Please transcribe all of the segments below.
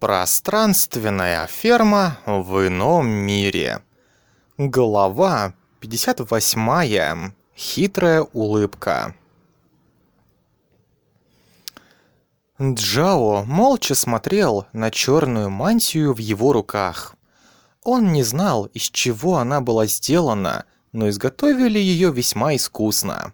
Пространственная ферма в ином мире. Глава 58. Хитрая улыбка. Джао молча смотрел на черную мантию в его руках. Он не знал, из чего она была сделана, но изготовили ее весьма искусно.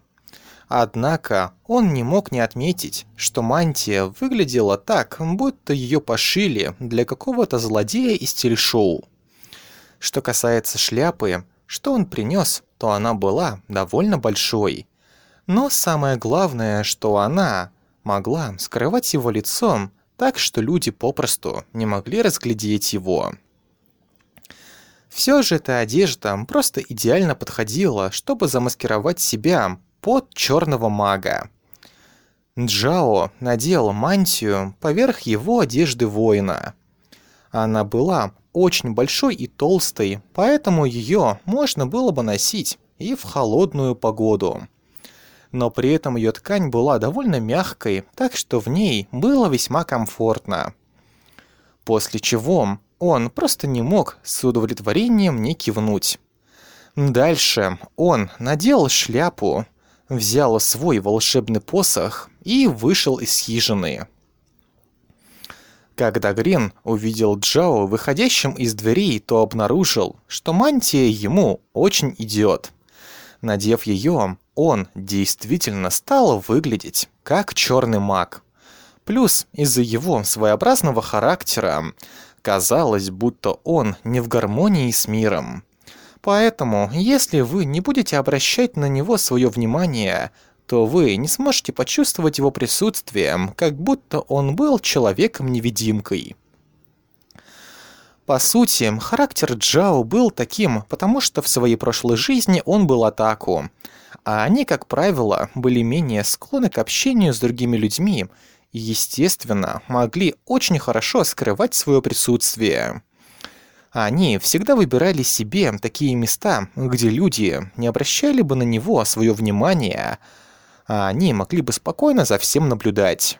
Однако он не мог не отметить, что мантия выглядела так, будто ее пошили для какого-то злодея из телешоу. Что касается шляпы, что он принес, то она была довольно большой. Но самое главное, что она могла скрывать его лицом так, что люди попросту не могли разглядеть его. Все же эта одежда просто идеально подходила, чтобы замаскировать себя под черного мага. Джао надел мантию поверх его одежды воина. Она была очень большой и толстой, поэтому ее можно было бы носить и в холодную погоду. Но при этом ее ткань была довольно мягкой, так что в ней было весьма комфортно. После чего он просто не мог с удовлетворением не кивнуть. Дальше он надел шляпу, взял свой волшебный посох и вышел из хижины. Когда Грин увидел Джао выходящим из дверей, то обнаружил, что мантия ему очень идет. Надев ее, он действительно стал выглядеть как черный маг. Плюс из-за его своеобразного характера казалось, будто он не в гармонии с миром. Поэтому, если вы не будете обращать на него свое внимание, то вы не сможете почувствовать его присутствие, как будто он был человеком-невидимкой. По сути, характер Джао был таким, потому что в своей прошлой жизни он был атаку, а они, как правило, были менее склонны к общению с другими людьми и, естественно, могли очень хорошо скрывать свое присутствие. Они всегда выбирали себе такие места, где люди не обращали бы на него свое внимание, а они могли бы спокойно за всем наблюдать.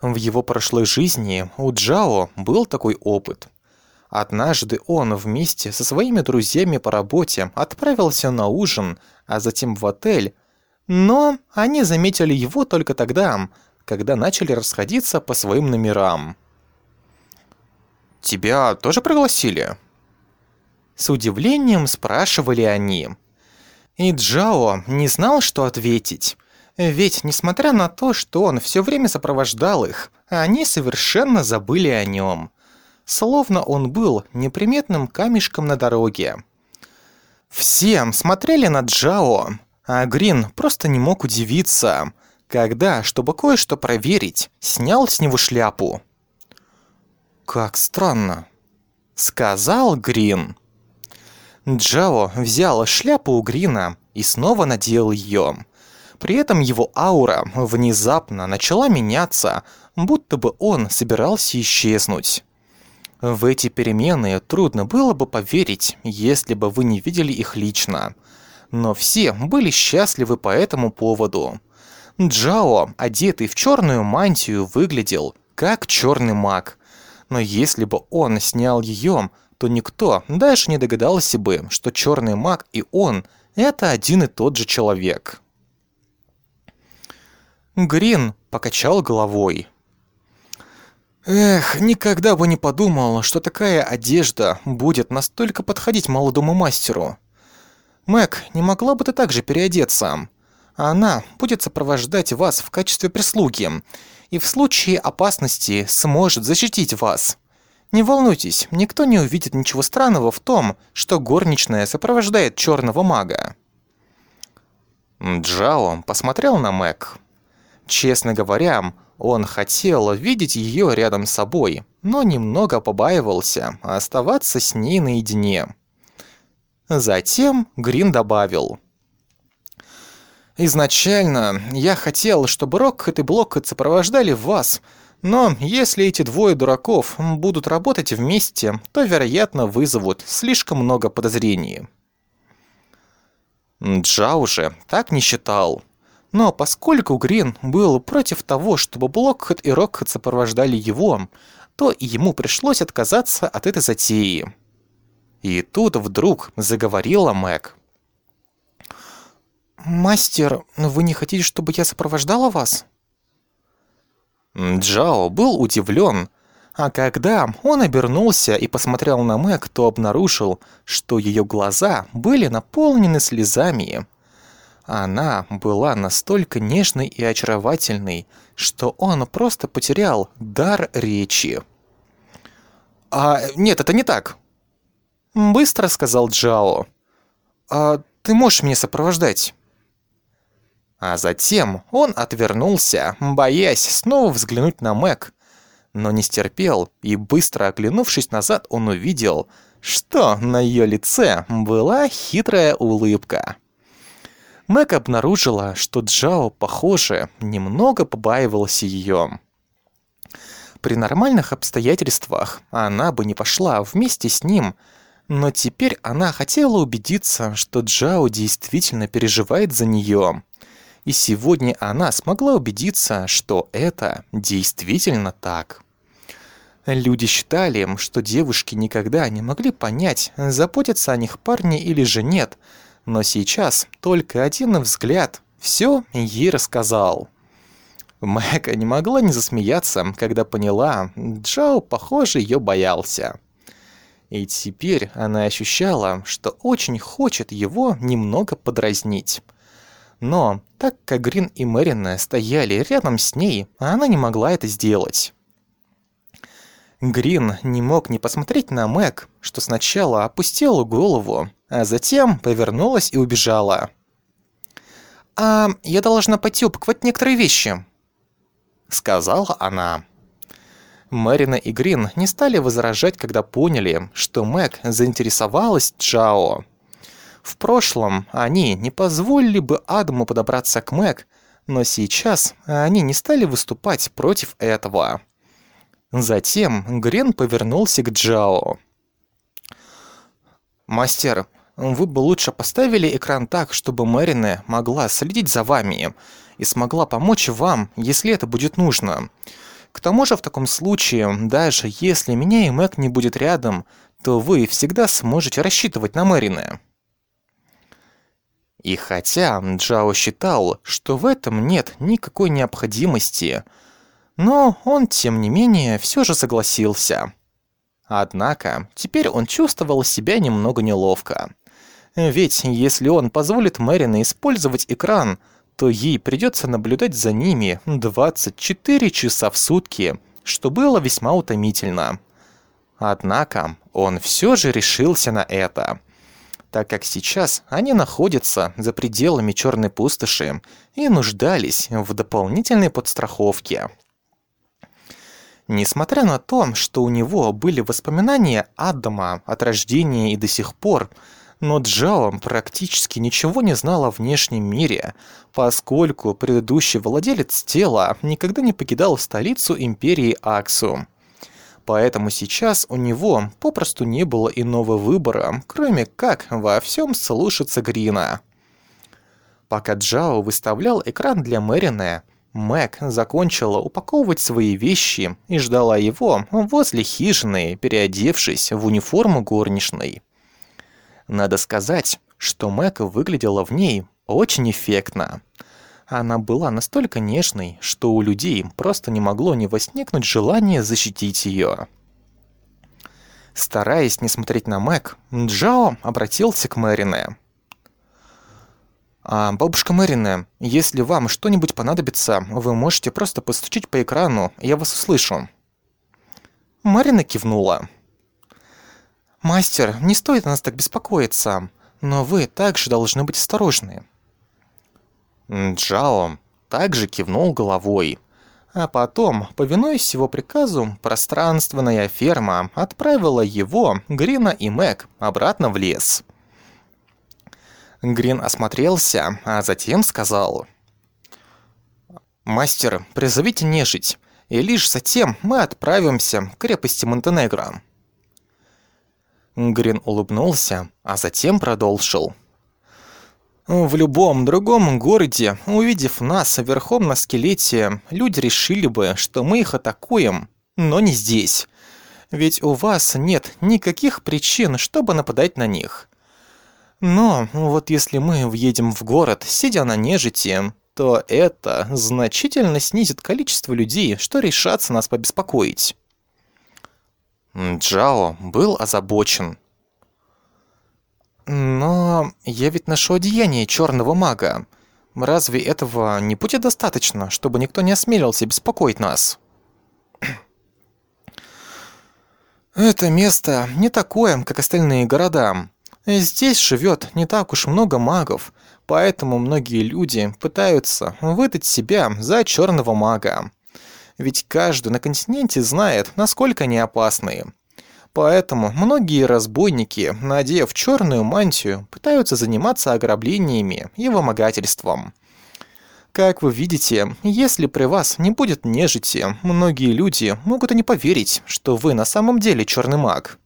В его прошлой жизни у Джао был такой опыт. Однажды он вместе со своими друзьями по работе отправился на ужин, а затем в отель, но они заметили его только тогда, когда начали расходиться по своим номерам. Тебя тоже пригласили?» С удивлением спрашивали они. И Джао не знал, что ответить. Ведь, несмотря на то, что он все время сопровождал их, они совершенно забыли о нем. Словно он был неприметным камешком на дороге. Все смотрели на Джао, а Грин просто не мог удивиться, когда, чтобы кое-что проверить, снял с него шляпу. «Как странно», — сказал Грин. Джао взял шляпу у Грина и снова надел ее. При этом его аура внезапно начала меняться, будто бы он собирался исчезнуть. В эти перемены трудно было бы поверить, если бы вы не видели их лично. Но все были счастливы по этому поводу. Джао, одетый в черную мантию, выглядел как черный маг, но если бы он снял ее, то никто даже не догадался бы, что черный маг и он – это один и тот же человек. Грин покачал головой. Эх, никогда бы не подумал, что такая одежда будет настолько подходить молодому мастеру. Мэг, не могла бы ты также переодеться? Она будет сопровождать вас в качестве прислуги и в случае опасности сможет защитить вас. Не волнуйтесь, никто не увидит ничего странного в том, что горничная сопровождает черного мага. Джао посмотрел на Мэг. Честно говоря, он хотел видеть ее рядом с собой, но немного побаивался оставаться с ней наедине. Затем Грин добавил – Изначально я хотел, чтобы Рокхет и Блокхет сопровождали вас, но если эти двое дураков будут работать вместе, то, вероятно, вызовут слишком много подозрений. Джа уже так не считал. Но поскольку Грин был против того, чтобы Блокхед и Рокхед сопровождали его, то ему пришлось отказаться от этой затеи. И тут вдруг заговорила Мэг. «Мастер, вы не хотите, чтобы я сопровождала вас?» Джао был удивлен, а когда он обернулся и посмотрел на Мэг, то обнаружил, что ее глаза были наполнены слезами. Она была настолько нежной и очаровательной, что он просто потерял дар речи. «А, нет, это не так!» Быстро сказал Джао. «А ты можешь меня сопровождать?» А затем он отвернулся, боясь снова взглянуть на Мэг, но не стерпел, и быстро оглянувшись назад, он увидел, что на ее лице была хитрая улыбка. Мэг обнаружила, что Джао, похоже, немного побаивался ее. При нормальных обстоятельствах она бы не пошла вместе с ним, но теперь она хотела убедиться, что Джао действительно переживает за нее и сегодня она смогла убедиться, что это действительно так. Люди считали, что девушки никогда не могли понять, заботятся о них парни или же нет, но сейчас только один взгляд все ей рассказал. Мэка не могла не засмеяться, когда поняла, Джао, похоже, ее боялся. И теперь она ощущала, что очень хочет его немного подразнить. Но, так как Грин и Мэрина стояли рядом с ней, она не могла это сделать. Грин не мог не посмотреть на Мэг, что сначала опустила голову, а затем повернулась и убежала. «А я должна пойти упаковать некоторые вещи», — сказала она. Мэрина и Грин не стали возражать, когда поняли, что Мэг заинтересовалась Джао. В прошлом они не позволили бы Адаму подобраться к Мэг, но сейчас они не стали выступать против этого. Затем Грен повернулся к Джао. «Мастер, вы бы лучше поставили экран так, чтобы Мэрине могла следить за вами и смогла помочь вам, если это будет нужно. К тому же в таком случае, даже если меня и Мэг не будет рядом, то вы всегда сможете рассчитывать на Мэрине». И хотя Джао считал, что в этом нет никакой необходимости, но он, тем не менее, все же согласился. Однако, теперь он чувствовал себя немного неловко. Ведь если он позволит Мэрина использовать экран, то ей придется наблюдать за ними 24 часа в сутки, что было весьма утомительно. Однако он все же решился на это – так как сейчас они находятся за пределами черной пустоши и нуждались в дополнительной подстраховке. Несмотря на то, что у него были воспоминания Адама от рождения и до сих пор, но Джао практически ничего не знал о внешнем мире, поскольку предыдущий владелец тела никогда не покидал столицу империи Аксу. Поэтому сейчас у него попросту не было иного выбора, кроме как во всем слушаться Грина. Пока Джао выставлял экран для Мэрина, Мэг закончила упаковывать свои вещи и ждала его возле хижины, переодевшись в униформу горничной. Надо сказать, что Мэг выглядела в ней очень эффектно. Она была настолько нежной, что у людей просто не могло не возникнуть желание защитить ее. Стараясь не смотреть на Мэг, Джао обратился к Мэрине. «А, «Бабушка Мэрине, если вам что-нибудь понадобится, вы можете просто постучить по экрану, я вас услышу». Марина кивнула. «Мастер, не стоит нас так беспокоиться, но вы также должны быть осторожны. Джао также кивнул головой. А потом, повинуясь его приказу, пространственная ферма отправила его, Грина и Мэг обратно в лес. Грин осмотрелся, а затем сказал. «Мастер, призовите нежить, и лишь затем мы отправимся к крепости Монтенегро». Грин улыбнулся, а затем продолжил. В любом другом городе, увидев нас верхом на скелете, люди решили бы, что мы их атакуем, но не здесь. Ведь у вас нет никаких причин, чтобы нападать на них. Но вот если мы въедем в город, сидя на нежити, то это значительно снизит количество людей, что решатся нас побеспокоить. Джао был озабочен. Но я ведь ношу одеяние черного мага. Разве этого не будет достаточно, чтобы никто не осмелился беспокоить нас? Это место не такое, как остальные города. Здесь живет не так уж много магов, поэтому многие люди пытаются выдать себя за черного мага. Ведь каждый на континенте знает, насколько они опасны. Поэтому многие разбойники, надев черную мантию, пытаются заниматься ограблениями и вымогательством. Как вы видите, если при вас не будет нежити, многие люди могут и не поверить, что вы на самом деле черный маг.